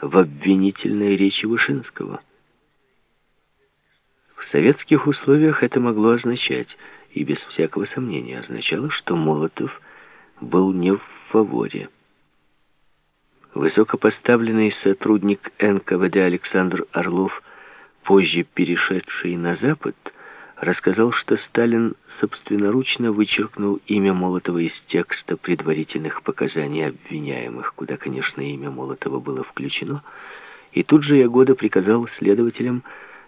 в обвинительной речи Вышинского. В советских условиях это могло означать, и без всякого сомнения означало, что Молотов был не в фаворе. Высокопоставленный сотрудник НКВД Александр Орлов, позже перешедший на Запад, рассказал, что Сталин собственноручно вычеркнул имя Молотова из текста предварительных показаний обвиняемых, куда, конечно, имя Молотова было включено, и тут же Ягода приказал следователям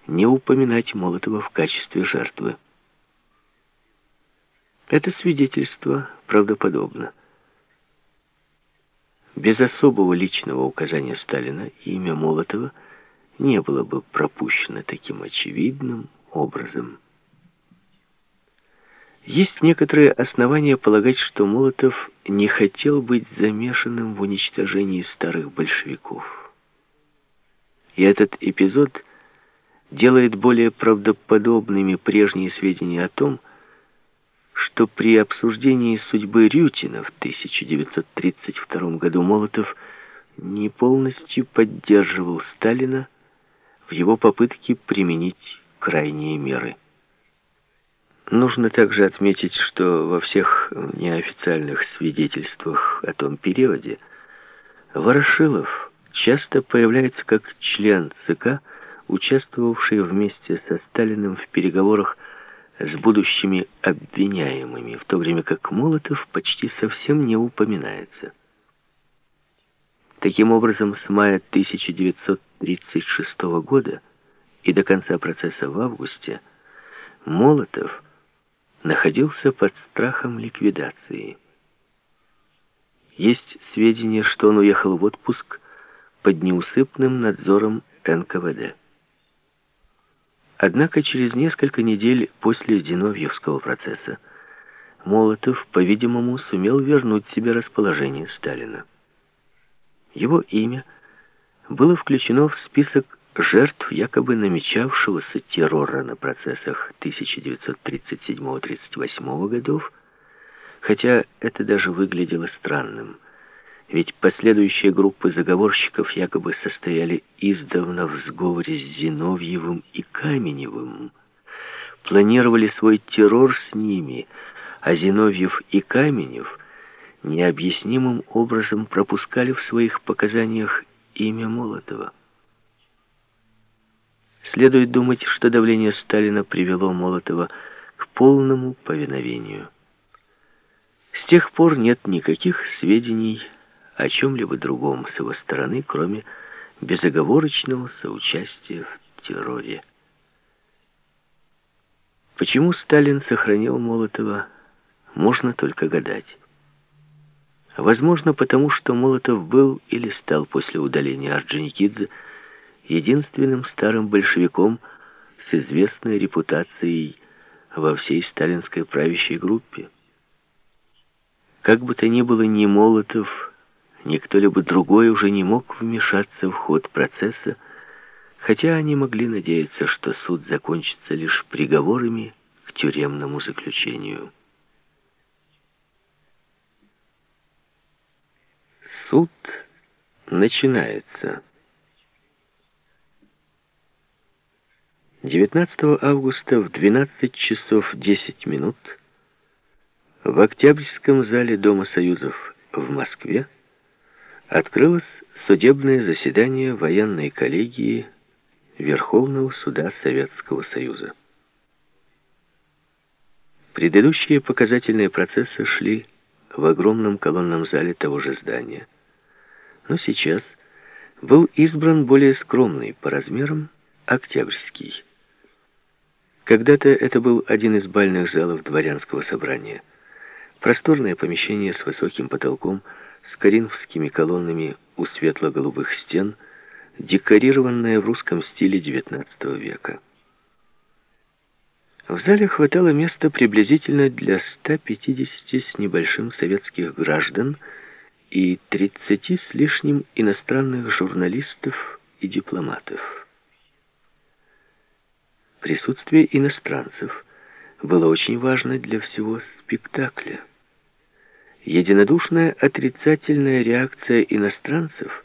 не упоминать Молотова в качестве жертвы. Это свидетельство правдоподобно. Без особого личного указания Сталина имя Молотова не было бы пропущено таким очевидным образом. Есть некоторые основания полагать, что Молотов не хотел быть замешанным в уничтожении старых большевиков. И этот эпизод делает более правдоподобными прежние сведения о том, что при обсуждении судьбы Рютина в 1932 году Молотов не полностью поддерживал Сталина в его попытке применить крайние меры. Нужно также отметить, что во всех неофициальных свидетельствах о том периоде Ворошилов часто появляется как член ЦК, участвовавший вместе со Сталиным в переговорах с будущими обвиняемыми, в то время как Молотов почти совсем не упоминается. Таким образом, с мая 1936 года и до конца процесса в августе Молотов находился под страхом ликвидации. Есть сведения, что он уехал в отпуск под неусыпным надзором НКВД. Однако через несколько недель после Зиновьевского процесса Молотов, по-видимому, сумел вернуть себе расположение Сталина. Его имя было включено в список жертв якобы намечавшегося террора на процессах 1937-38 годов, хотя это даже выглядело странным, ведь последующие группы заговорщиков якобы состояли издавна в сговоре с Зиновьевым и Каменевым, планировали свой террор с ними, а Зиновьев и Каменев необъяснимым образом пропускали в своих показаниях имя Молотова. Следует думать, что давление Сталина привело Молотова к полному повиновению. С тех пор нет никаких сведений о чем-либо другом с его стороны, кроме безоговорочного соучастия в терроре. Почему Сталин сохранил Молотова, можно только гадать. Возможно, потому что Молотов был или стал после удаления Орджоникидзе единственным старым большевиком с известной репутацией во всей сталинской правящей группе. Как бы то ни было, ни Молотов, ни кто-либо другой уже не мог вмешаться в ход процесса, хотя они могли надеяться, что суд закончится лишь приговорами к тюремному заключению. Суд начинается. 19 августа в 12 часов 10 минут в Октябрьском зале Дома Союзов в Москве открылось судебное заседание военной коллегии Верховного суда Советского Союза. Предыдущие показательные процессы шли в огромном колонном зале того же здания. Но сейчас был избран более скромный по размерам Октябрьский. Когда-то это был один из бальных залов дворянского собрания. Просторное помещение с высоким потолком, с коринфскими колоннами у светло-голубых стен, декорированное в русском стиле XIX века. В зале хватало места приблизительно для 150 с небольшим советских граждан и 30 с лишним иностранных журналистов и дипломатов. Присутствие иностранцев было очень важно для всего спектакля. Единодушная отрицательная реакция иностранцев